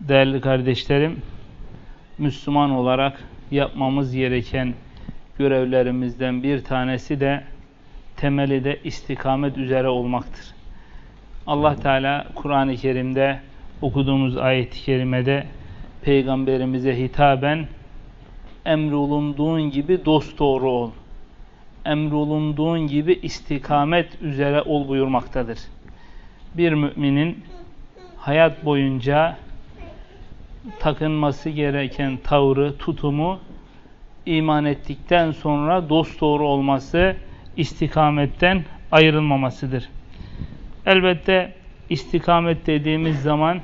Değerli kardeşlerim, Müslüman olarak yapmamız gereken görevlerimizden bir tanesi de temeli de istikamet üzere olmaktır. Allah Teala Kur'an-ı Kerim'de okuduğumuz ayet-i kerimede peygamberimize hitaben emrolunduğun gibi dosdoğru ol. Emrolunduğun gibi istikamet üzere ol buyurmaktadır. Bir müminin hayat boyunca takınması gereken tavrı, tutumu iman ettikten sonra dosdoğru olması, istikametten ayrılmamasıdır. Elbette istikamet dediğimiz zaman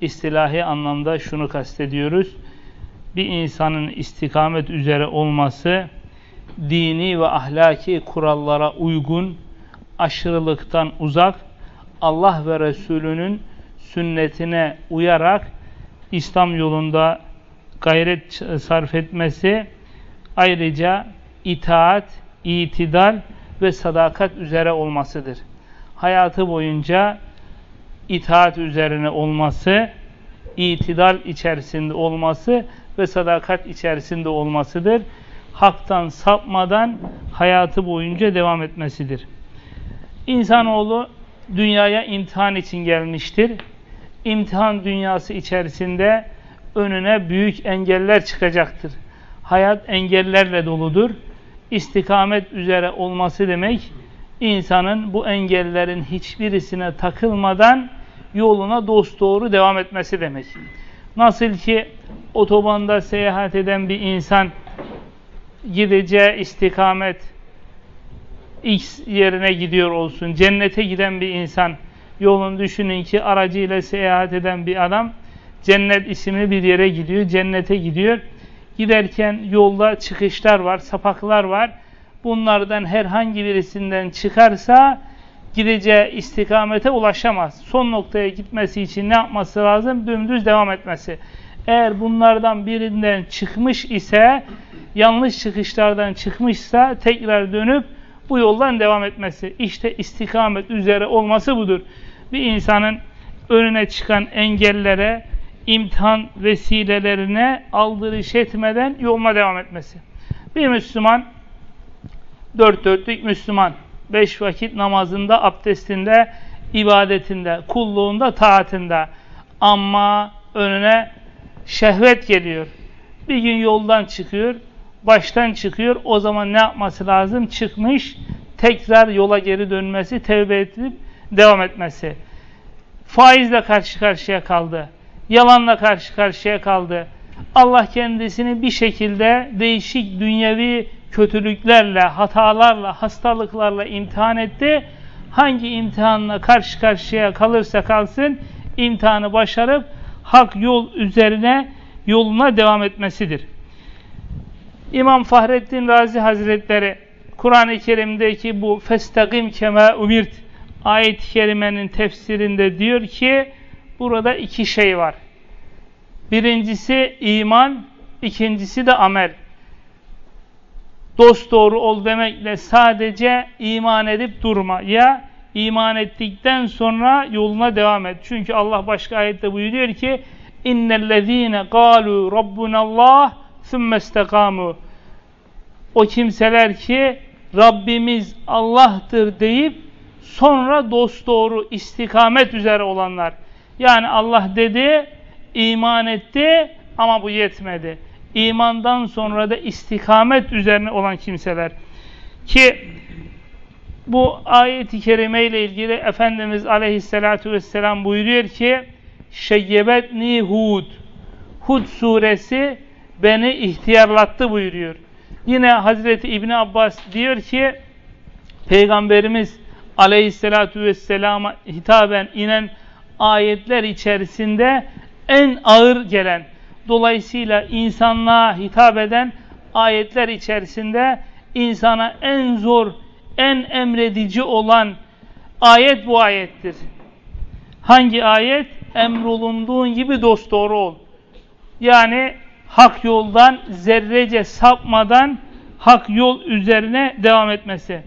istilahi anlamda şunu kastediyoruz. Bir insanın istikamet üzere olması, dini ve ahlaki kurallara uygun, aşırılıktan uzak, Allah ve Resulünün sünnetine uyarak İslam yolunda gayret sarf etmesi, ayrıca itaat, itidal ve sadakat üzere olmasıdır. Hayatı boyunca itaat üzerine olması, itidal içerisinde olması ve sadakat içerisinde olmasıdır. Haktan sapmadan hayatı boyunca devam etmesidir. İnsanoğlu dünyaya imtihan için gelmiştir. İmtihan dünyası içerisinde önüne büyük engeller çıkacaktır. Hayat engellerle doludur. İstikamet üzere olması demek, insanın bu engellerin hiçbirisine takılmadan yoluna dosdoğru devam etmesi demek. Nasıl ki otobanda seyahat eden bir insan gideceği istikamet X yerine gidiyor olsun, cennete giden bir insan, yolun düşünün ki aracıyla seyahat eden bir adam, cennet isimli bir yere gidiyor, cennete gidiyor. Giderken yolda çıkışlar var, sapaklar var. Bunlardan herhangi birisinden çıkarsa gideceği istikamete ulaşamaz. Son noktaya gitmesi için ne yapması lazım? Dümdüz devam etmesi. Eğer bunlardan birinden çıkmış ise, yanlış çıkışlardan çıkmışsa tekrar dönüp bu yoldan devam etmesi. İşte istikamet üzere olması budur. Bir insanın önüne çıkan engellere, imtihan vesilelerine aldırış etmeden yoluna devam etmesi. Bir Müslüman, dört dörtlük Müslüman, beş vakit namazında, abdestinde, ibadetinde, kulluğunda, taatinde ama önüne şehvet geliyor. Bir gün yoldan çıkıyor, baştan çıkıyor. O zaman ne yapması lazım? Çıkmış, tekrar yola geri dönmesi, tevbe edip devam etmesi. Faizle karşı karşıya kaldı. Yalanla karşı karşıya kaldı. Allah kendisini bir şekilde değişik dünyevi kötülüklerle, hatalarla, hastalıklarla imtihan etti. Hangi imtihanla karşı karşıya kalırsa kalsın, imtihanı başarıp hak yol üzerine yoluna devam etmesidir. İmam Fahrettin Razi Hazretleri Kur'an-ı Kerim'deki bu festakim kema umirt ayet-i kerimenin tefsirinde diyor ki burada iki şey var. Birincisi iman, ikincisi de amel. Dost doğru ol demekle sadece iman edip durma. Ya iman ettikten sonra yoluna devam et. Çünkü Allah başka ayette buyuruyor ki innellezine galu rabbunallah sümme istekamu o kimseler ki Rabbimiz Allah'tır deyip sonra dosdoğru istikamet üzere olanlar. Yani Allah dedi, iman etti ama bu yetmedi. İmandan sonra da istikamet üzerine olan kimseler. Ki bu ayet-i kerime ile ilgili Efendimiz Aleyhisselatü Vesselam buyuruyor ki Şeyyebetni Hud Hud suresi beni ihtiyarlattı buyuruyor. Yine Hazreti İbni Abbas diyor ki Peygamberimiz aleyhissalatü vesselama hitaben inen ayetler içerisinde en ağır gelen, dolayısıyla insanlığa hitap eden ayetler içerisinde insana en zor, en emredici olan ayet bu ayettir. Hangi ayet? Emrolunduğun gibi dosdoğru ol. Yani hak yoldan zerrece sapmadan hak yol üzerine devam etmesi.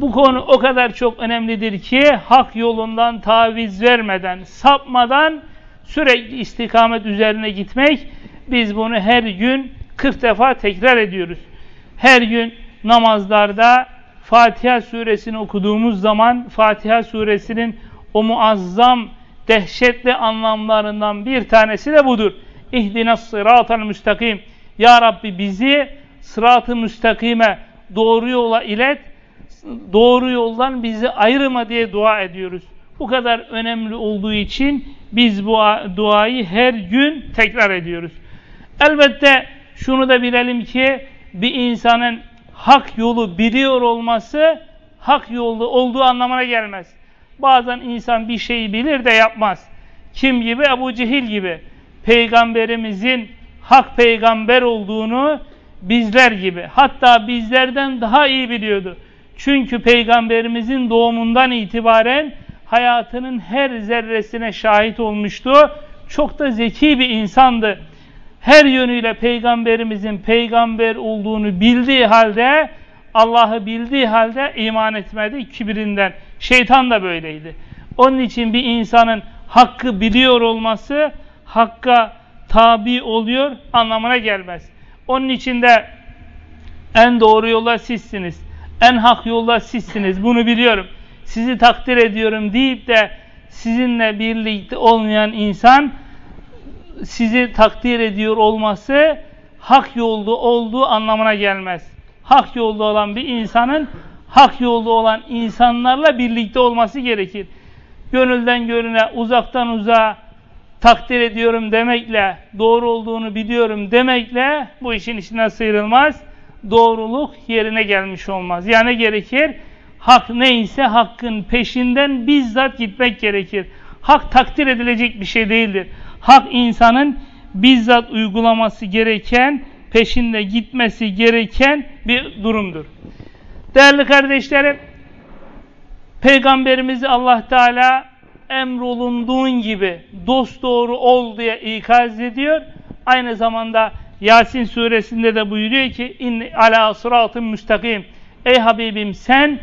Bu konu o kadar çok önemlidir ki hak yolundan taviz vermeden, sapmadan sürekli istikamet üzerine gitmek. Biz bunu her gün 40 defa tekrar ediyoruz. Her gün namazlarda Fatiha suresini okuduğumuz zaman Fatiha suresinin o muazzam dehşetli anlamlarından bir tanesi de budur. İhdinas sıratal müstakim. Ya Rabbi bizi sırat-ı müstakime doğru yola ilet, doğru yoldan bizi ayırma diye dua ediyoruz. Bu kadar önemli olduğu için biz bu duayı her gün tekrar ediyoruz. Elbette şunu da bilelim ki bir insanın hak yolu biliyor olması hak yolu olduğu anlamına gelmez. Bazen insan bir şeyi bilir de yapmaz. Kim gibi? Ebu Cehil gibi. Peygamberimizin hak peygamber olduğunu bizler gibi hatta bizlerden daha iyi biliyordu. Çünkü peygamberimizin doğumundan itibaren hayatının her zerresine şahit olmuştu. Çok da zeki bir insandı. Her yönüyle peygamberimizin peygamber olduğunu bildiği halde Allah'ı bildiği halde iman etmedi kibirinden. Şeytan da böyleydi. Onun için bir insanın hakkı biliyor olması hakka tabi oluyor anlamına gelmez. Onun için de en doğru yolda sizsiniz. En hak yolda sizsiniz. Bunu biliyorum. Sizi takdir ediyorum deyip de sizinle birlikte olmayan insan sizi takdir ediyor olması hak yolda olduğu anlamına gelmez. Hak yolda olan bir insanın hak yolda olan insanlarla birlikte olması gerekir. Gönülden görüne, uzaktan uzağa takdir ediyorum demekle, doğru olduğunu biliyorum demekle bu işin içinden sıyrılmaz. Doğruluk yerine gelmiş olmaz. Yani gerekir, hak neyse hakkın peşinden bizzat gitmek gerekir. Hak takdir edilecek bir şey değildir. Hak insanın bizzat uygulaması gereken, peşinde gitmesi gereken bir durumdur. Değerli kardeşlerim, Peygamberimizi Allah Teala emrolunduğun gibi dost doğru ol diye ikaz ediyor. Aynı zamanda Yasin suresinde de buyuruyor ki in ala sıratın müstakim. Ey Habibim sen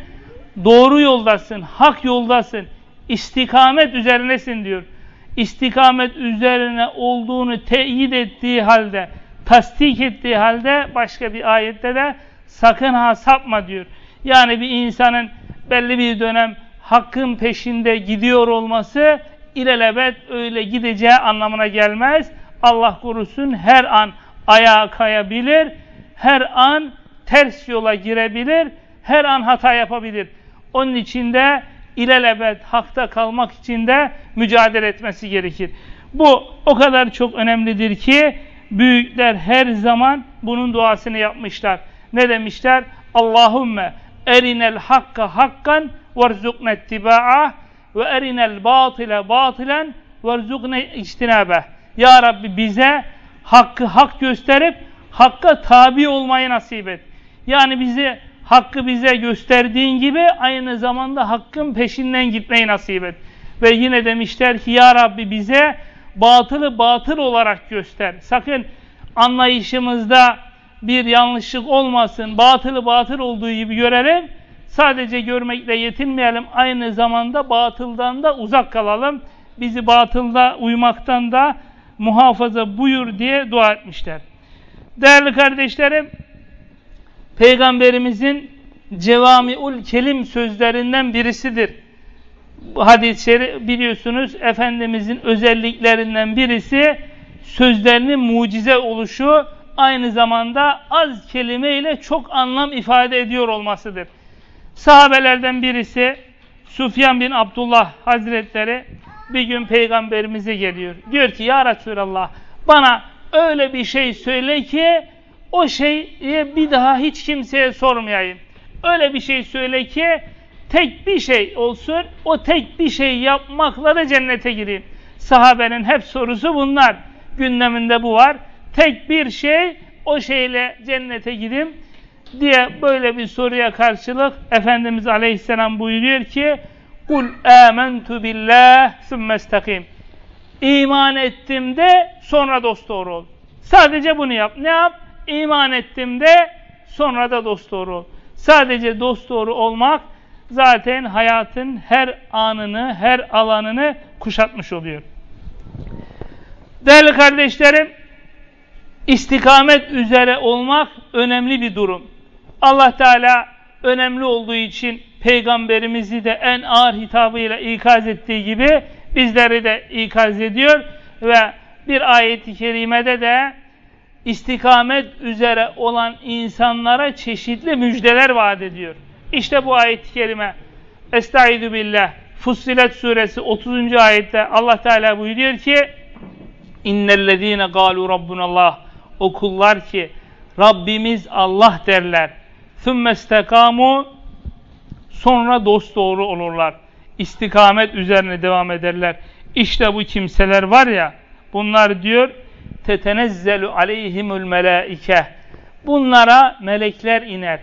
doğru yoldasın, hak yoldasın, istikamet üzerinesin diyor. İstikamet üzerine olduğunu teyit ettiği halde, tasdik ettiği halde başka bir ayette de sakın ha sapma diyor. Yani bir insanın belli bir dönem hakkın peşinde gidiyor olması ilelebet öyle gideceği anlamına gelmez. Allah korusun her an ayağa kayabilir, her an ters yola girebilir, her an hata yapabilir. Onun için de ilelebet hakta kalmak için de mücadele etmesi gerekir. Bu o kadar çok önemlidir ki büyükler her zaman bunun duasını yapmışlar. Ne demişler? Allahümme erinel hakka hakkan verzukne ittiba'a ve erinel batile batilen verzukne içtinabe. Ya Rabbi bize hakkı hak gösterip hakka tabi olmayı nasip et. Yani bizi hakkı bize gösterdiğin gibi aynı zamanda hakkın peşinden gitmeyi nasip et. Ve yine demişler ki ya Rabbi bize batılı batıl olarak göster. Sakın anlayışımızda bir yanlışlık olmasın. Batılı batıl olduğu gibi görelim Sadece görmekle yetinmeyelim. Aynı zamanda batıldan da uzak kalalım. Bizi batılda uymaktan da muhafaza buyur diye dua etmişler. Değerli kardeşlerim, Peygamberimizin cevamiul kelim sözlerinden birisidir. Hadisleri biliyorsunuz Efendimizin özelliklerinden birisi sözlerinin mucize oluşu aynı zamanda az kelimeyle çok anlam ifade ediyor olmasıdır. Sahabelerden birisi Sufyan bin Abdullah Hazretleri bir gün peygamberimize geliyor. Diyor ki ya Resulallah bana öyle bir şey söyle ki o şeyi bir daha hiç kimseye sormayayım. Öyle bir şey söyle ki tek bir şey olsun o tek bir şey yapmakla da cennete gireyim. Sahabenin hep sorusu bunlar. Gündeminde bu var. Tek bir şey o şeyle cennete gidim diye böyle bir soruya karşılık Efendimiz Aleyhisselam buyuruyor ki Kul amentu billah sümmestakim İman ettim de sonra dosdoğru ol. Sadece bunu yap. Ne yap? İman ettim de sonra da dosdoğru ol. Sadece dosdoğru olmak zaten hayatın her anını, her alanını kuşatmış oluyor. Değerli kardeşlerim, istikamet üzere olmak önemli bir durum. Allah Teala önemli olduğu için peygamberimizi de en ağır hitabıyla ikaz ettiği gibi bizleri de ikaz ediyor ve bir ayeti kerimede de istikamet üzere olan insanlara çeşitli müjdeler vaat ediyor. İşte bu ayet-i kerime Estaizu billah Fussilet suresi 30. ayette Allah Teala buyuruyor ki İnnellezîne gâlu rabbunallah O kullar ki Rabbimiz Allah derler. Sümmestekâmû Sonra dosdoğru olurlar. İstikamet üzerine devam ederler. İşte bu kimseler var ya bunlar diyor tetenezzelu aleyhimul melaike bunlara melekler iner.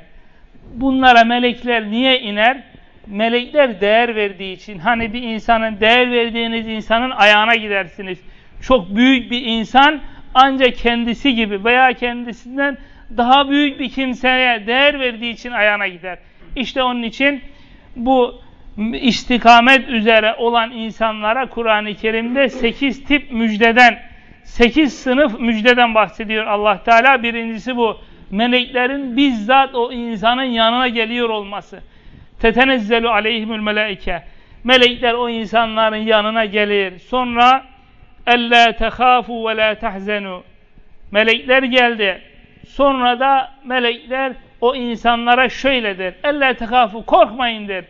Bunlara melekler niye iner? Melekler değer verdiği için. Hani bir insanın değer verdiğiniz insanın ayağına gidersiniz. Çok büyük bir insan ancak kendisi gibi veya kendisinden daha büyük bir kimseye değer verdiği için ayağına gider. İşte onun için bu istikamet üzere olan insanlara Kur'an-ı Kerim'de 8 tip müjdeden, 8 sınıf müjdeden bahsediyor Allah Teala. Birincisi bu. Meleklerin bizzat o insanın yanına geliyor olması. Tetenezzelu aleyhimül melaike. Melekler o insanların yanına gelir. Sonra elle tehafu ve la tahzenu. Melekler geldi. Sonra da melekler o insanlara şöyledir. Elle tekafu korkmayındır.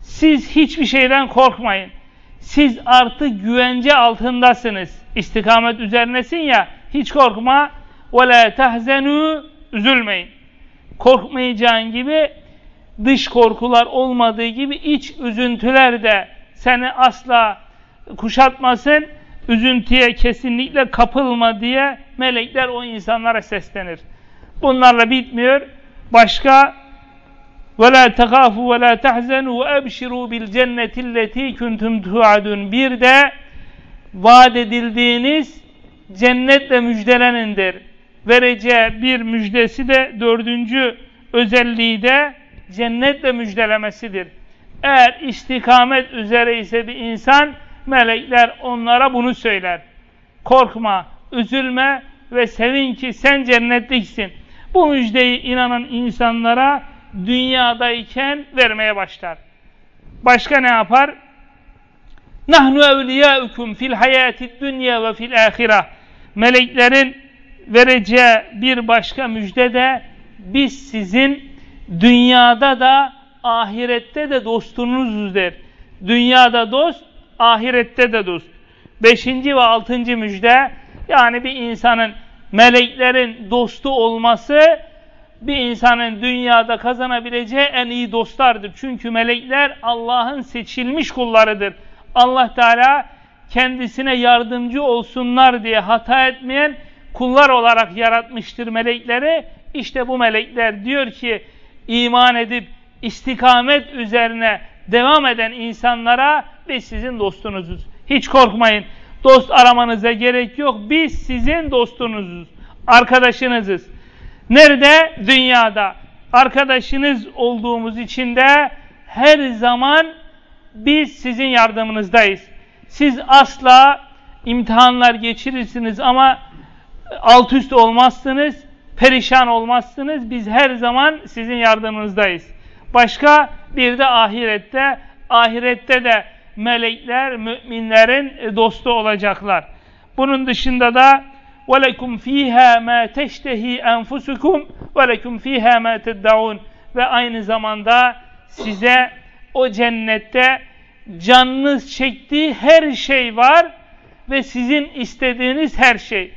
Siz hiçbir şeyden korkmayın. Siz artık güvence altındasınız. İstikamet üzerinesin ya hiç korkma. Ve la tahzenu üzülmeyin. Korkmayacağın gibi dış korkular olmadığı gibi iç üzüntüler de seni asla kuşatmasın. Üzüntüye kesinlikle kapılma diye melekler o insanlara seslenir. Bunlarla bitmiyor. Başka وَلَا تَخَافُوا وَلَا تَحْزَنُوا وَاَبْشِرُوا بِالْجَنَّةِ الَّتِي كُنْتُمْ تُعَدُونَ Bir de vaat edildiğiniz cennetle müjdelenindir. Vereceği bir müjdesi de dördüncü özelliği de cennetle müjdelemesidir. Eğer istikamet üzere ise bir insan melekler onlara bunu söyler. Korkma, üzülme ve sevin ki sen cennetliksin. Bu müjdeyi inanan insanlara dünyadayken vermeye başlar. Başka ne yapar? Nahnu evliyaukum fil hayati dünya ve fil ahira. Meleklerin vereceği bir başka müjde de biz sizin dünyada da ahirette de dostunuzuz der. Dünyada dost, ahirette de dost. Beşinci ve altıncı müjde yani bir insanın meleklerin dostu olması bir insanın dünyada kazanabileceği en iyi dostlardır. Çünkü melekler Allah'ın seçilmiş kullarıdır. Allah Teala kendisine yardımcı olsunlar diye hata etmeyen kullar olarak yaratmıştır melekleri. İşte bu melekler diyor ki iman edip istikamet üzerine devam eden insanlara biz sizin dostunuzuz. Hiç korkmayın. Dost aramanıza gerek yok. Biz sizin dostunuzuz. Arkadaşınızız. Nerede? Dünyada. Arkadaşınız olduğumuz için de her zaman biz sizin yardımınızdayız. Siz asla imtihanlar geçirirsiniz ama alt üst olmazsınız, perişan olmazsınız. Biz her zaman sizin yardımınızdayız. Başka bir de ahirette, ahirette de melekler müminlerin dostu olacaklar. Bunun dışında da وَلَكُمْ ف۪يهَا مَا تَشْتَه۪ي أَنْفُسُكُمْ وَلَكُمْ ف۪يهَا مَا تَدَّعُونَ Ve aynı zamanda size o cennette canınız çektiği her şey var ve sizin istediğiniz her şey.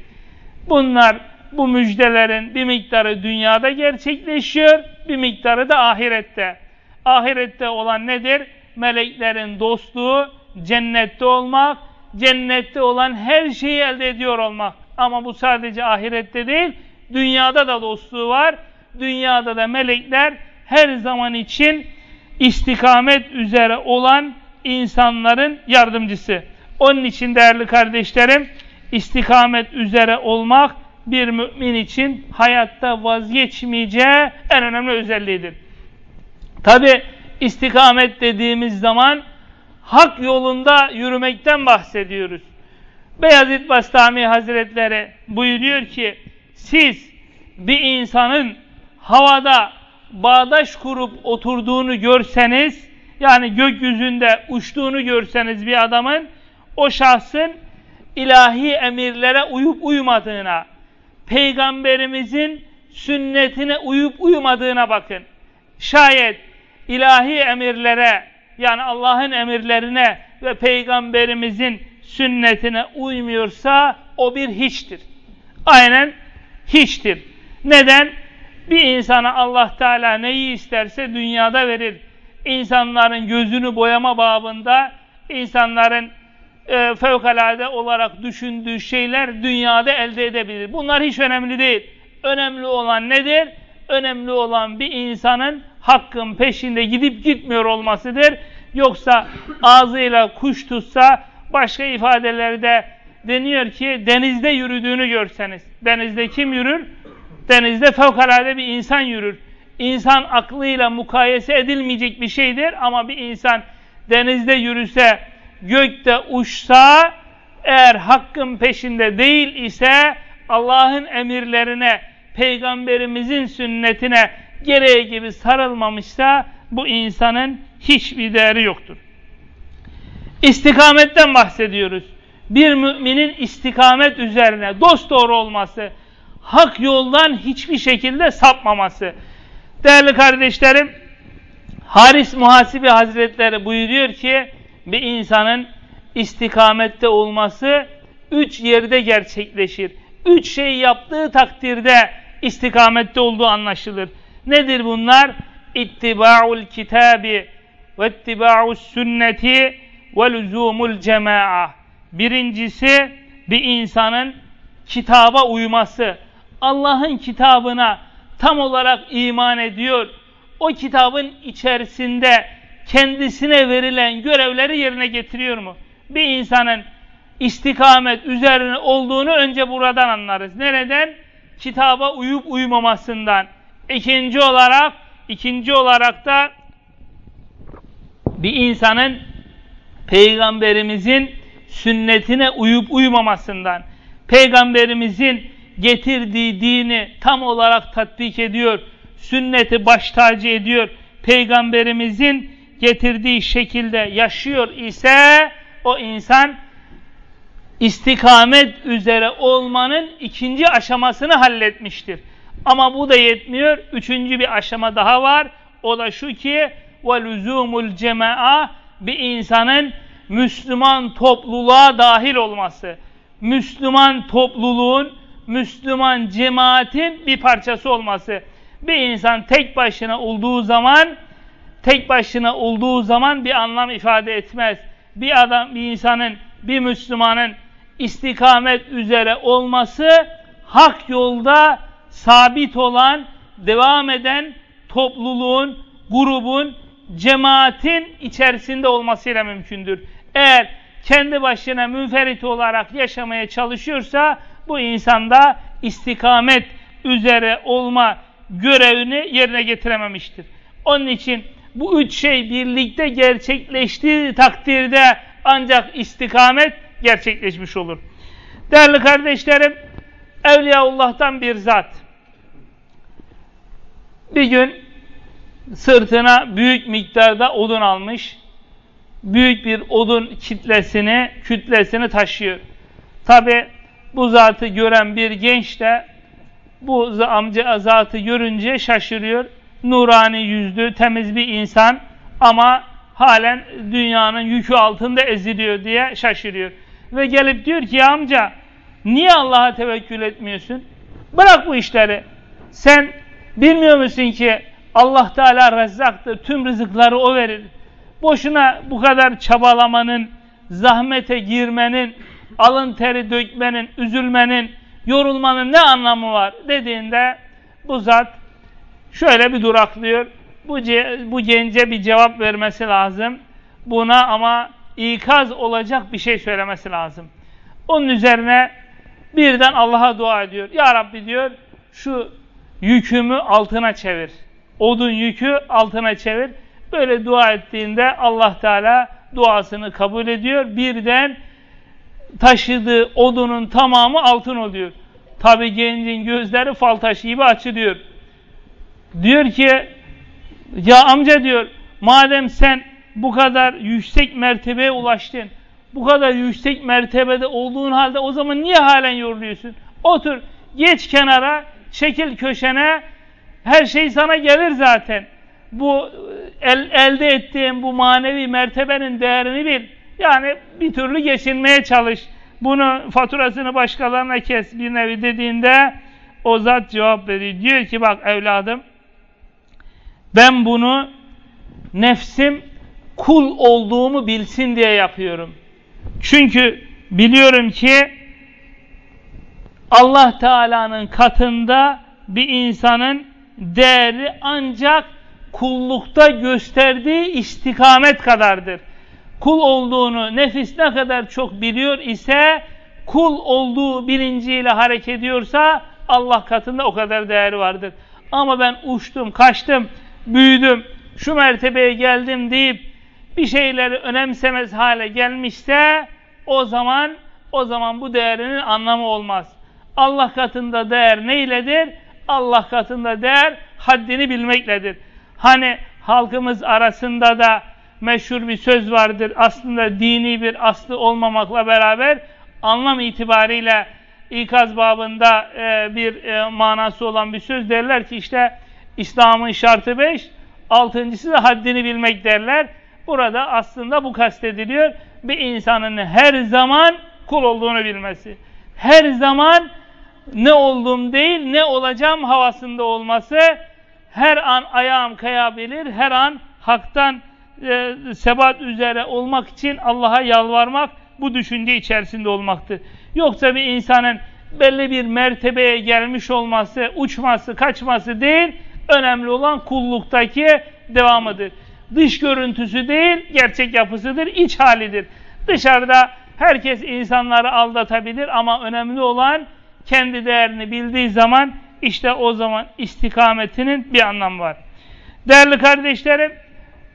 Bunlar bu müjdelerin bir miktarı dünyada gerçekleşiyor, bir miktarı da ahirette. Ahirette olan nedir? Meleklerin dostluğu, cennette olmak, cennette olan her şeyi elde ediyor olmak. Ama bu sadece ahirette değil, dünyada da dostluğu var. Dünyada da melekler her zaman için istikamet üzere olan insanların yardımcısı. Onun için değerli kardeşlerim, istikamet üzere olmak bir mümin için hayatta vazgeçmeyeceği en önemli özelliğidir. Tabi istikamet dediğimiz zaman hak yolunda yürümekten bahsediyoruz. Beyazıt Bastami Hazretleri buyuruyor ki siz bir insanın havada bağdaş kurup oturduğunu görseniz yani gökyüzünde uçtuğunu görseniz bir adamın o şahsın ilahi emirlere uyup uymadığına, peygamberimizin sünnetine uyup uymadığına bakın. Şayet ilahi emirlere yani Allah'ın emirlerine ve peygamberimizin sünnetine uymuyorsa o bir hiçtir. Aynen hiçtir. Neden? Bir insana Allah Teala neyi isterse dünyada verir. İnsanların gözünü boyama babında insanların e, fevkalade olarak düşündüğü şeyler dünyada elde edebilir. Bunlar hiç önemli değil. Önemli olan nedir? Önemli olan bir insanın hakkın peşinde gidip gitmiyor olmasıdır. Yoksa ağzıyla kuş tutsa başka ifadelerde deniyor ki denizde yürüdüğünü görseniz. Denizde kim yürür? Denizde fevkalade bir insan yürür. İnsan aklıyla mukayese edilmeyecek bir şeydir ama bir insan denizde yürüse, gökte uçsa, eğer hakkın peşinde değil ise Allah'ın emirlerine, peygamberimizin sünnetine gereği gibi sarılmamışsa bu insanın hiçbir değeri yoktur. İstikametten bahsediyoruz. Bir müminin istikamet üzerine dost doğru olması, hak yoldan hiçbir şekilde sapmaması. Değerli kardeşlerim, Haris Muhasibi Hazretleri buyuruyor ki, bir insanın istikamette olması üç yerde gerçekleşir. Üç şey yaptığı takdirde istikamette olduğu anlaşılır. Nedir bunlar? İttiba'ul kitabi ve ittiba'us sünneti ve lüzumul cema'a. Birincisi bir insanın kitaba uyması. Allah'ın kitabına tam olarak iman ediyor. O kitabın içerisinde kendisine verilen görevleri yerine getiriyor mu? Bir insanın istikamet üzerine olduğunu önce buradan anlarız. Nereden? Kitaba uyup uymamasından. İkinci olarak, ikinci olarak da bir insanın peygamberimizin sünnetine uyup uymamasından, peygamberimizin getirdiği dini tam olarak tatbik ediyor, sünneti baş tacı ediyor, peygamberimizin getirdiği şekilde yaşıyor ise o insan istikamet üzere olmanın ikinci aşamasını halletmiştir. Ama bu da yetmiyor. Üçüncü bir aşama daha var. O da şu ki وَلُزُومُ الْجَمَاءَ Bir insanın Müslüman topluluğa dahil olması. Müslüman topluluğun, Müslüman cemaatin bir parçası olması. Bir insan tek başına olduğu zaman tek başına olduğu zaman bir anlam ifade etmez. Bir adam, bir insanın, bir Müslümanın istikamet üzere olması hak yolda sabit olan, devam eden topluluğun, grubun, cemaatin içerisinde olmasıyla mümkündür. Eğer kendi başına münferit olarak yaşamaya çalışıyorsa bu insanda istikamet üzere olma görevini yerine getirememiştir. Onun için bu üç şey birlikte gerçekleştiği takdirde ancak istikamet gerçekleşmiş olur. Değerli kardeşlerim, Evliyaullah'tan bir zat bir gün sırtına büyük miktarda odun almış, büyük bir odun kitlesini, kütlesini taşıyor. Tabi bu zatı gören bir genç de bu amca zatı görünce şaşırıyor. Nurani yüzlü, temiz bir insan ama halen dünyanın yükü altında eziliyor diye şaşırıyor. Ve gelip diyor ki amca niye Allah'a tevekkül etmiyorsun? Bırak bu işleri. Sen bilmiyor musun ki Allah Teala rezzaktır. Tüm rızıkları o verir. Boşuna bu kadar çabalamanın zahmete girmenin, alın teri dökmenin, üzülmenin, yorulmanın ne anlamı var dediğinde bu zat şöyle bir duraklıyor. Bu, bu gence bir cevap vermesi lazım. Buna ama ikaz olacak bir şey söylemesi lazım. Onun üzerine birden Allah'a dua ediyor. Ya Rabbi diyor şu yükümü altına çevir. Odun yükü altına çevir. Böyle dua ettiğinde Allah Teala duasını kabul ediyor. Birden taşıdığı odunun tamamı altın oluyor. Tabi gencin gözleri fal taşı gibi açılıyor. Diyor ki ya amca diyor madem sen bu kadar yüksek mertebeye ulaştın bu kadar yüksek mertebede olduğun halde o zaman niye halen yoruluyorsun? Otur, geç kenara, çekil köşene, her şey sana gelir zaten. Bu el, elde ettiğin bu manevi mertebenin değerini bil. Yani bir türlü geçinmeye çalış. Bunu faturasını başkalarına kes bir nevi dediğinde o zat cevap veriyor. Diyor ki bak evladım ben bunu nefsim kul olduğumu bilsin diye yapıyorum. Çünkü biliyorum ki Allah Teala'nın katında bir insanın değeri ancak kullukta gösterdiği istikamet kadardır. Kul olduğunu nefis ne kadar çok biliyor ise kul olduğu bilinciyle hareket ediyorsa Allah katında o kadar değeri vardır. Ama ben uçtum, kaçtım, büyüdüm, şu mertebeye geldim deyip bir şeyleri önemsemez hale gelmişse o zaman o zaman bu değerinin anlamı olmaz. Allah katında değer neyledir? Allah katında değer haddini bilmekledir. Hani halkımız arasında da meşhur bir söz vardır. Aslında dini bir aslı olmamakla beraber anlam itibariyle ikaz babında e, bir e, manası olan bir söz derler ki işte İslam'ın şartı beş, altıncısı da haddini bilmek derler. Burada aslında bu kastediliyor. Bir insanın her zaman kul olduğunu bilmesi. Her zaman ne olduğum değil, ne olacağım havasında olması. Her an ayağım kayabilir, her an haktan e, sebat üzere olmak için Allah'a yalvarmak bu düşünce içerisinde olmaktır. Yoksa bir insanın belli bir mertebeye gelmiş olması, uçması, kaçması değil, önemli olan kulluktaki devamıdır dış görüntüsü değil, gerçek yapısıdır, iç halidir. Dışarıda herkes insanları aldatabilir ama önemli olan kendi değerini bildiği zaman işte o zaman istikametinin bir anlamı var. Değerli kardeşlerim,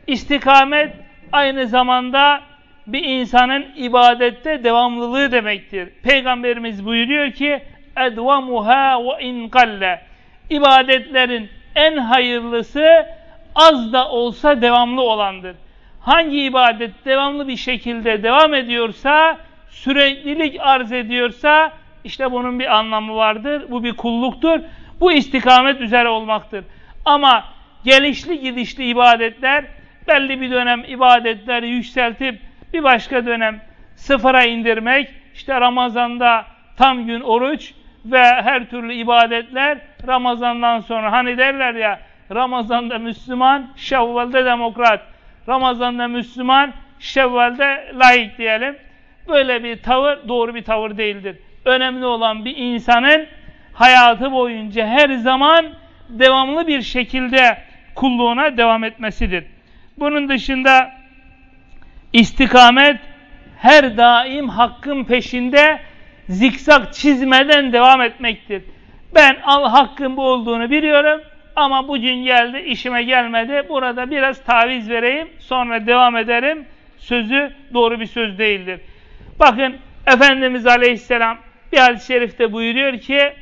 istikamet aynı zamanda bir insanın ibadette devamlılığı demektir. Peygamberimiz buyuruyor ki edvamuha ve in kalle ibadetlerin en hayırlısı az da olsa devamlı olandır. Hangi ibadet devamlı bir şekilde devam ediyorsa, süreklilik arz ediyorsa, işte bunun bir anlamı vardır. Bu bir kulluktur. Bu istikamet üzere olmaktır. Ama gelişli gidişli ibadetler, belli bir dönem ibadetleri yükseltip bir başka dönem sıfıra indirmek, işte Ramazan'da tam gün oruç ve her türlü ibadetler Ramazan'dan sonra hani derler ya Ramazan'da Müslüman, Şevval'de demokrat. Ramazan'da Müslüman, Şevval'de laik diyelim. Böyle bir tavır doğru bir tavır değildir. Önemli olan bir insanın hayatı boyunca her zaman devamlı bir şekilde kulluğuna devam etmesidir. Bunun dışında istikamet her daim hakkın peşinde zikzak çizmeden devam etmektir. Ben al hakkın bu olduğunu biliyorum. Ama bugün geldi, işime gelmedi. Burada biraz taviz vereyim, sonra devam ederim. Sözü doğru bir söz değildir. Bakın Efendimiz Aleyhisselam bir hadis-i şerifte buyuruyor ki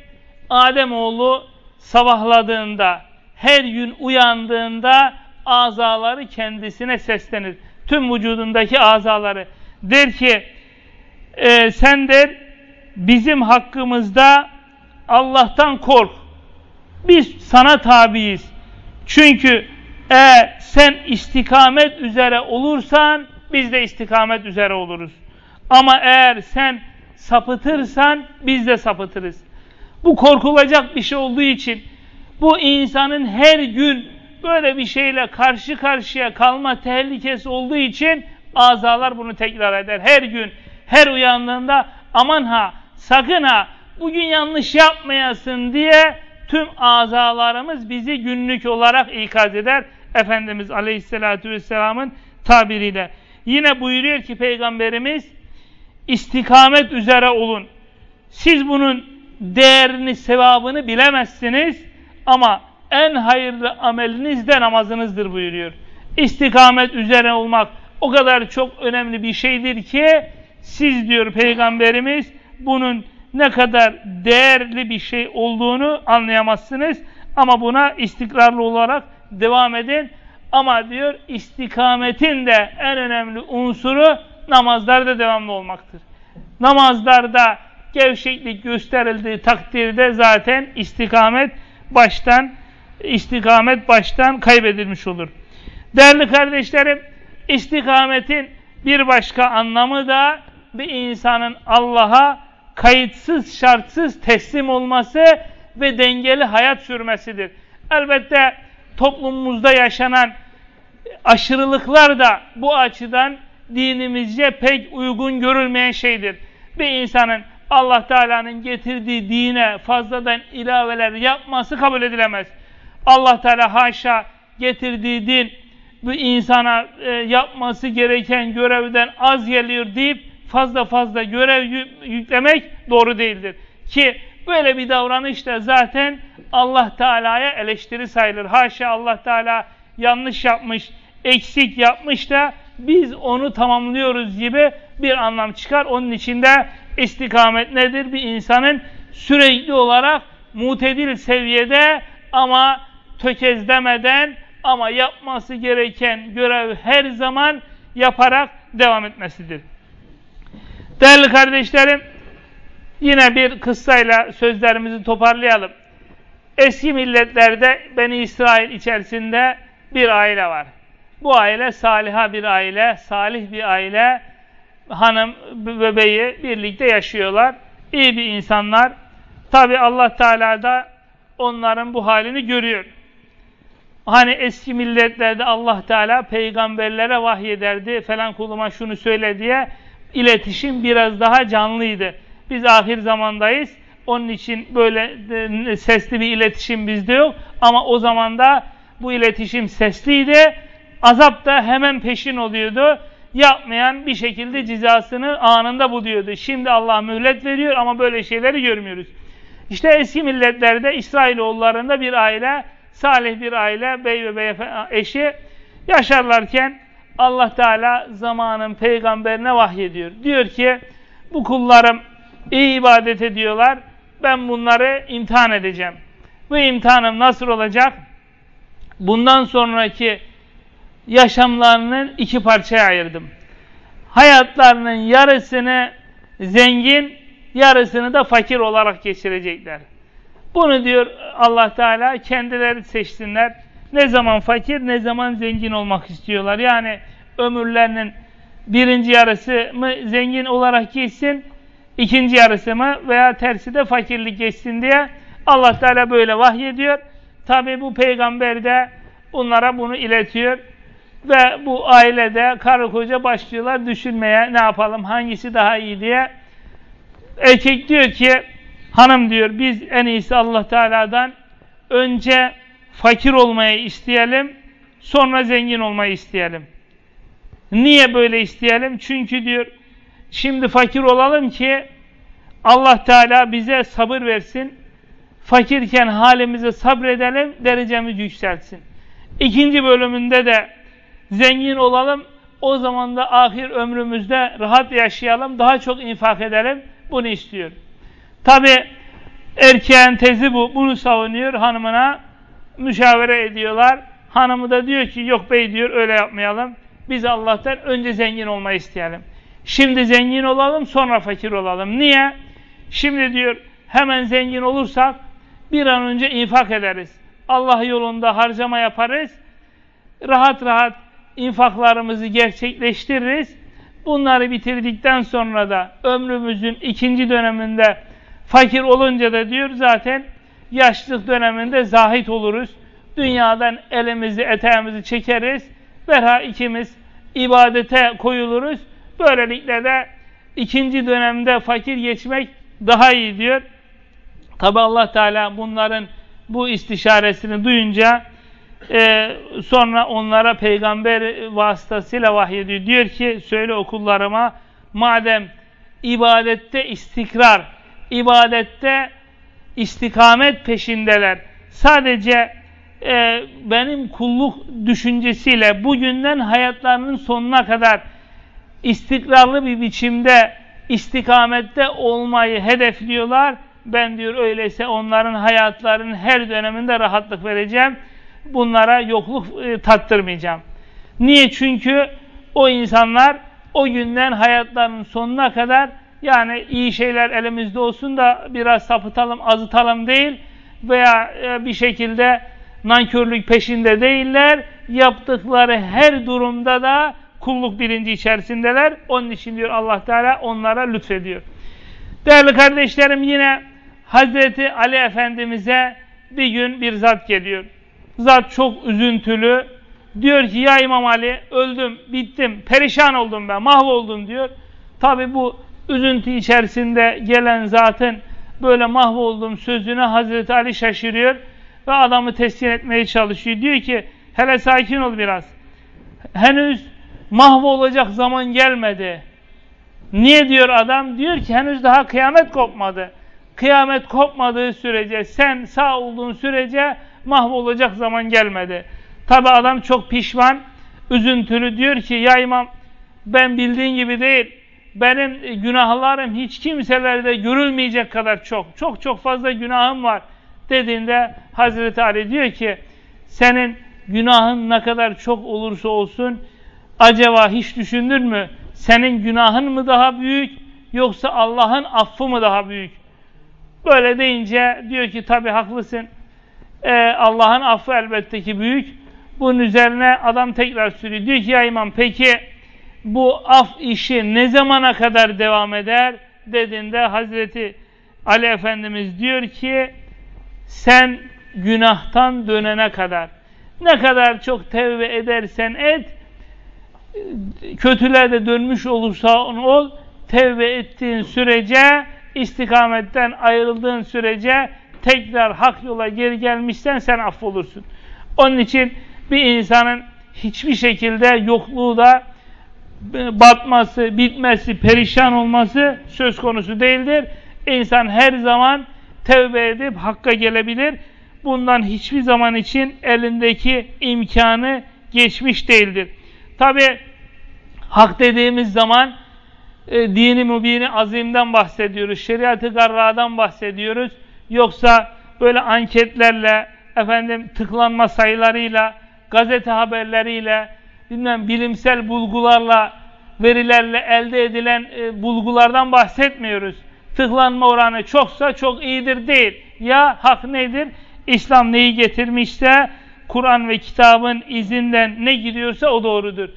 Ademoğlu sabahladığında, her gün uyandığında azaları kendisine seslenir. Tüm vücudundaki azaları. Der ki e, sen der bizim hakkımızda Allah'tan kork. Biz sana tabiiz. Çünkü eğer sen istikamet üzere olursan biz de istikamet üzere oluruz. Ama eğer sen sapıtırsan biz de sapıtırız. Bu korkulacak bir şey olduğu için bu insanın her gün böyle bir şeyle karşı karşıya kalma tehlikesi olduğu için azalar bunu tekrar eder. Her gün, her uyandığında aman ha, sakın ha, bugün yanlış yapmayasın diye tüm azalarımız bizi günlük olarak ikaz eder. Efendimiz Aleyhisselatü Vesselam'ın tabiriyle. Yine buyuruyor ki Peygamberimiz istikamet üzere olun. Siz bunun değerini, sevabını bilemezsiniz ama en hayırlı ameliniz de namazınızdır buyuruyor. İstikamet üzere olmak o kadar çok önemli bir şeydir ki siz diyor Peygamberimiz bunun ne kadar değerli bir şey olduğunu anlayamazsınız. Ama buna istikrarlı olarak devam edin. Ama diyor istikametin de en önemli unsuru namazlarda devamlı olmaktır. Namazlarda gevşeklik gösterildiği takdirde zaten istikamet baştan istikamet baştan kaybedilmiş olur. Değerli kardeşlerim, istikametin bir başka anlamı da bir insanın Allah'a kayıtsız şartsız teslim olması ve dengeli hayat sürmesidir. Elbette toplumumuzda yaşanan aşırılıklar da bu açıdan dinimizce pek uygun görülmeyen şeydir. Bir insanın Allah Teala'nın getirdiği dine fazladan ilaveler yapması kabul edilemez. Allah Teala haşa getirdiği din bu insana e, yapması gereken görevden az geliyor deyip fazla fazla görev yüklemek doğru değildir. Ki böyle bir davranış da zaten Allah Teala'ya eleştiri sayılır. Haşa Allah Teala yanlış yapmış, eksik yapmış da biz onu tamamlıyoruz gibi bir anlam çıkar. Onun içinde istikamet nedir? Bir insanın sürekli olarak mutedil seviyede ama tökezlemeden ama yapması gereken görev her zaman yaparak devam etmesidir. Değerli kardeşlerim, yine bir kıssayla sözlerimizi toparlayalım. Eski milletlerde Beni İsrail içerisinde bir aile var. Bu aile saliha bir aile, salih bir aile. Hanım, bebeği birlikte yaşıyorlar. İyi bir insanlar. Tabi Allah Teala da onların bu halini görüyor. Hani eski milletlerde Allah Teala peygamberlere vahyederdi falan kuluma şunu söyle diye iletişim biraz daha canlıydı. Biz ahir zamandayız. Onun için böyle e, sesli bir iletişim bizde yok. Ama o zaman da bu iletişim sesliydi. Azap da hemen peşin oluyordu. Yapmayan bir şekilde cezasını anında buluyordu. Şimdi Allah mühlet veriyor ama böyle şeyleri görmüyoruz. İşte eski milletlerde İsrailoğullarında bir aile, salih bir aile, bey ve bey eşi yaşarlarken Allah Teala zamanın peygamberine vahyediyor. Diyor ki bu kullarım iyi ibadet ediyorlar. Ben bunları imtihan edeceğim. Bu imtihanım nasıl olacak? Bundan sonraki yaşamlarının iki parçaya ayırdım. Hayatlarının yarısını zengin, yarısını da fakir olarak geçirecekler. Bunu diyor Allah Teala kendileri seçsinler. Ne zaman fakir ne zaman zengin olmak istiyorlar. Yani ömürlerinin birinci yarısı mı zengin olarak geçsin, ikinci yarısı mı veya tersi de fakirlik geçsin diye Allah Teala böyle vahyediyor. Tabi bu peygamber de onlara bunu iletiyor. Ve bu ailede karı koca başlıyorlar düşünmeye ne yapalım hangisi daha iyi diye. Erkek diyor ki hanım diyor biz en iyisi Allah Teala'dan önce fakir olmayı isteyelim sonra zengin olmayı isteyelim. Niye böyle isteyelim? Çünkü diyor şimdi fakir olalım ki Allah Teala bize sabır versin. Fakirken halimize sabredelim, derecemiz yükselsin. İkinci bölümünde de zengin olalım. O zaman da ahir ömrümüzde rahat yaşayalım, daha çok infak edelim. Bunu istiyor. Tabi erkeğin tezi bu. Bunu savunuyor hanımına. Müşavere ediyorlar. Hanımı da diyor ki yok bey diyor öyle yapmayalım. Biz Allah'tan önce zengin olmayı isteyelim. Şimdi zengin olalım sonra fakir olalım. Niye? Şimdi diyor hemen zengin olursak bir an önce infak ederiz. Allah yolunda harcama yaparız. Rahat rahat infaklarımızı gerçekleştiririz. Bunları bitirdikten sonra da ömrümüzün ikinci döneminde fakir olunca da diyor zaten yaşlılık döneminde zahit oluruz. Dünyadan elimizi eteğimizi çekeriz. Verha ikimiz ibadete koyuluruz. Böylelikle de ikinci dönemde fakir geçmek daha iyi diyor. Tabi Allah Teala bunların bu istişaresini duyunca e, sonra onlara peygamber vasıtasıyla vahyediyor. Diyor ki söyle okullarıma madem ibadette istikrar, ibadette istikamet peşindeler. Sadece e, benim kulluk düşüncesiyle bugünden hayatlarının sonuna kadar istikrarlı bir biçimde istikamette olmayı hedefliyorlar. Ben diyor öyleyse onların hayatlarının her döneminde rahatlık vereceğim. Bunlara yokluk e, tattırmayacağım. Niye? Çünkü o insanlar o günden hayatlarının sonuna kadar yani iyi şeyler elimizde olsun da biraz sapıtalım, azıtalım değil veya e, bir şekilde nankörlük peşinde değiller. Yaptıkları her durumda da kulluk bilinci içerisindeler. Onun için diyor Allah Teala onlara lütfediyor. Değerli kardeşlerim yine Hazreti Ali Efendimiz'e bir gün bir zat geliyor. Zat çok üzüntülü. Diyor ki ya İmam Ali öldüm, bittim, perişan oldum ben, mahvoldum diyor. Tabi bu üzüntü içerisinde gelen zatın böyle mahvoldum sözüne Hazreti Ali şaşırıyor ve adamı teslim etmeye çalışıyor. Diyor ki hele sakin ol biraz. Henüz mahvolacak zaman gelmedi. Niye diyor adam? Diyor ki henüz daha kıyamet kopmadı. Kıyamet kopmadığı sürece sen sağ olduğun sürece mahvolacak zaman gelmedi. Tabi adam çok pişman, üzüntülü diyor ki ya imam ben bildiğin gibi değil benim günahlarım hiç kimselerde görülmeyecek kadar çok. Çok çok fazla günahım var dediğinde Hazreti Ali diyor ki senin günahın ne kadar çok olursa olsun acaba hiç düşündün mü? Senin günahın mı daha büyük yoksa Allah'ın affı mı daha büyük? Böyle deyince diyor ki tabi haklısın. Ee, Allah'ın affı elbette ki büyük. Bunun üzerine adam tekrar söylüyor. Diyor ki ya imam peki bu af işi ne zamana kadar devam eder? Dediğinde Hazreti Ali Efendimiz diyor ki sen günahtan dönene kadar ne kadar çok tevbe edersen et kötülerde dönmüş olursan ol tevbe ettiğin sürece istikametten ayrıldığın sürece tekrar hak yola geri gelmişsen sen affolursun. Onun için bir insanın hiçbir şekilde yokluğu da batması, bitmesi, perişan olması söz konusu değildir. İnsan her zaman tevbe edip hakka gelebilir. Bundan hiçbir zaman için elindeki imkanı geçmiş değildir. Tabi hak dediğimiz zaman e, dini mübini azimden bahsediyoruz. Şeriatı garradan bahsediyoruz. Yoksa böyle anketlerle, efendim tıklanma sayılarıyla, gazete haberleriyle, bilmem bilimsel bulgularla, verilerle elde edilen e, bulgulardan bahsetmiyoruz. Tıklanma oranı çoksa çok iyidir değil. Ya hak nedir? İslam neyi getirmişse Kur'an ve kitabın izinden ne gidiyorsa o doğrudur.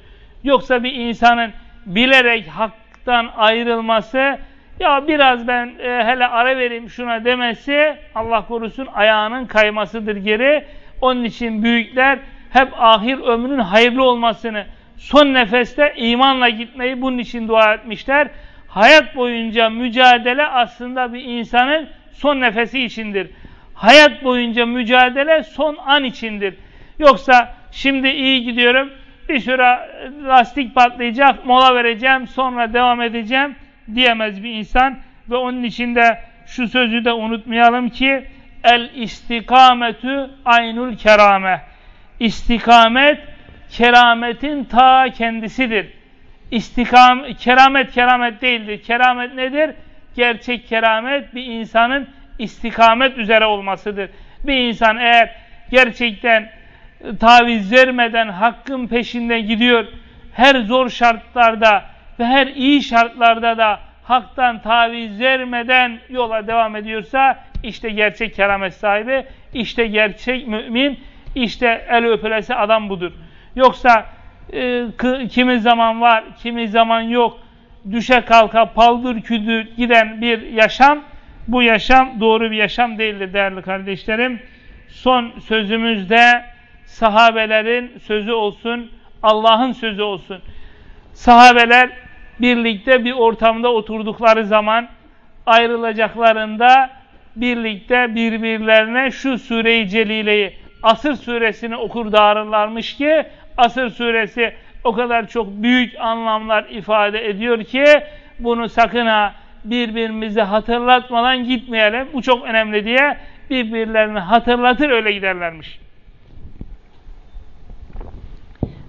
Yoksa bir insanın bilerek haktan ayrılması ya biraz ben e, hele ara vereyim şuna demesi Allah korusun ayağının kaymasıdır geri. Onun için büyükler hep ahir ömrünün hayırlı olmasını, son nefeste imanla gitmeyi bunun için dua etmişler. Hayat boyunca mücadele aslında bir insanın son nefesi içindir. Hayat boyunca mücadele son an içindir. Yoksa şimdi iyi gidiyorum, bir süre lastik patlayacak, mola vereceğim, sonra devam edeceğim diyemez bir insan. Ve onun içinde şu sözü de unutmayalım ki el istikametü aynul kerame. İstikamet kerametin ta kendisidir. İstikam, keramet keramet değildir. Keramet nedir? Gerçek keramet bir insanın istikamet üzere olmasıdır. Bir insan eğer gerçekten taviz vermeden hakkın peşinden gidiyor, her zor şartlarda ve her iyi şartlarda da haktan taviz vermeden yola devam ediyorsa işte gerçek keramet sahibi, işte gerçek mümin, işte el öpülesi adam budur. Yoksa e, kimi zaman var, kimi zaman yok, düşe kalka, paldır küldür giden bir yaşam, bu yaşam doğru bir yaşam değildir değerli kardeşlerim. Son sözümüzde sahabelerin sözü olsun, Allah'ın sözü olsun. Sahabeler birlikte bir ortamda oturdukları zaman ayrılacaklarında birlikte birbirlerine şu sure-i celileyi Asır suresini okur dağılırlarmış ki Asır suresi o kadar çok büyük anlamlar ifade ediyor ki bunu sakın ha birbirimize hatırlatmadan gitmeyelim. Bu çok önemli diye birbirlerini hatırlatır öyle giderlermiş.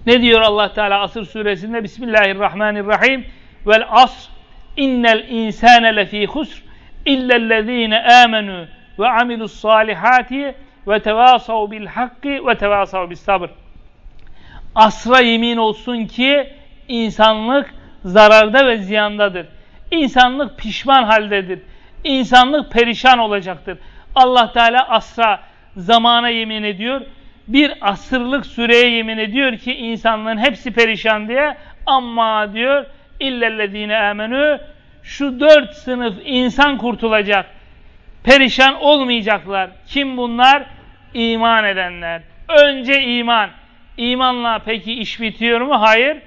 Ne diyor Allah Teala Asır suresinde? Bismillahirrahmanirrahim. Vel asr innel insane lefî husr illellezîne âmenû ve amilus salihati ve tevasav bil hakki ve tevasav bis sabr. Asra yemin olsun ki insanlık zararda ve ziyandadır. İnsanlık pişman haldedir. İnsanlık perişan olacaktır. Allah Teala asra, zamana yemin ediyor. Bir asırlık süreye yemin ediyor ki insanlığın hepsi perişan diye. Ama diyor illellezine amenü şu dört sınıf insan kurtulacak. Perişan olmayacaklar. Kim bunlar? İman edenler. Önce iman. İmanla peki iş bitiyor mu? Hayır.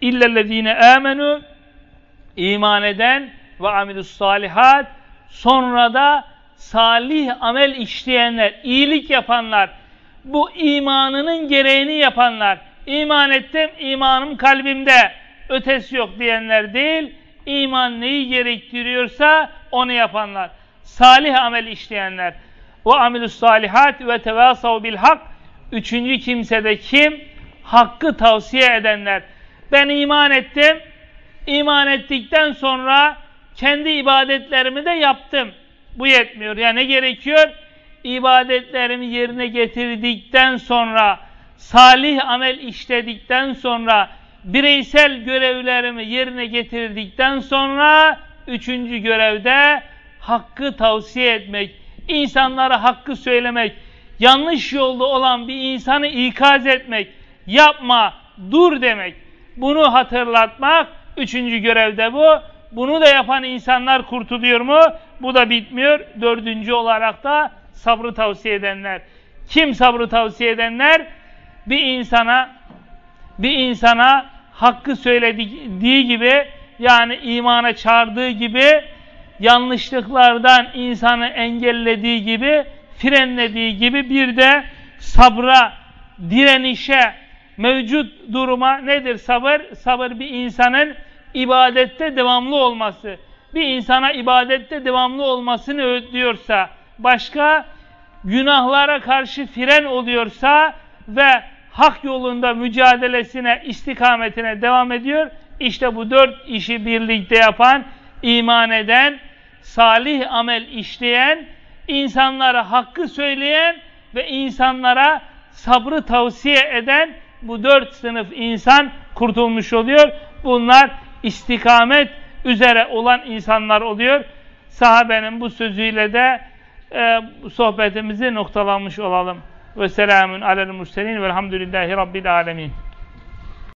İllellezine amenü iman eden ve amilus salihat sonra da salih amel işleyenler, iyilik yapanlar, bu imanının gereğini yapanlar, iman ettim, imanım kalbimde, ötesi yok diyenler değil, iman neyi gerektiriyorsa onu yapanlar, salih amel işleyenler, o amilus salihat ve tevasav bil hak, üçüncü kimsede kim? Hakkı tavsiye edenler. Ben iman ettim, iman ettikten sonra kendi ibadetlerimi de yaptım. Bu yetmiyor. Yani ne gerekiyor? İbadetlerimi yerine getirdikten sonra, salih amel işledikten sonra, bireysel görevlerimi yerine getirdikten sonra, üçüncü görevde hakkı tavsiye etmek, insanlara hakkı söylemek, yanlış yolda olan bir insanı ikaz etmek, yapma, dur demek. Bunu hatırlatmak, üçüncü görevde bu. Bunu da yapan insanlar kurtuluyor mu? Bu da bitmiyor. Dördüncü olarak da sabrı tavsiye edenler. Kim sabrı tavsiye edenler? Bir insana bir insana hakkı söylediği gibi yani imana çağırdığı gibi yanlışlıklardan insanı engellediği gibi frenlediği gibi bir de sabra, direnişe, mevcut duruma nedir sabır? Sabır bir insanın ibadette devamlı olması, bir insana ibadette devamlı olmasını öğütlüyorsa, başka günahlara karşı fren oluyorsa ve hak yolunda mücadelesine, istikametine devam ediyor. İşte bu dört işi birlikte yapan, iman eden, salih amel işleyen, insanlara hakkı söyleyen ve insanlara sabrı tavsiye eden bu dört sınıf insan kurtulmuş oluyor. Bunlar istikamet üzere olan insanlar oluyor. Sahabenin bu sözüyle de e, sohbetimizi noktalanmış olalım. Ve selamun alel murselin velhamdülillahi rabbil alemin.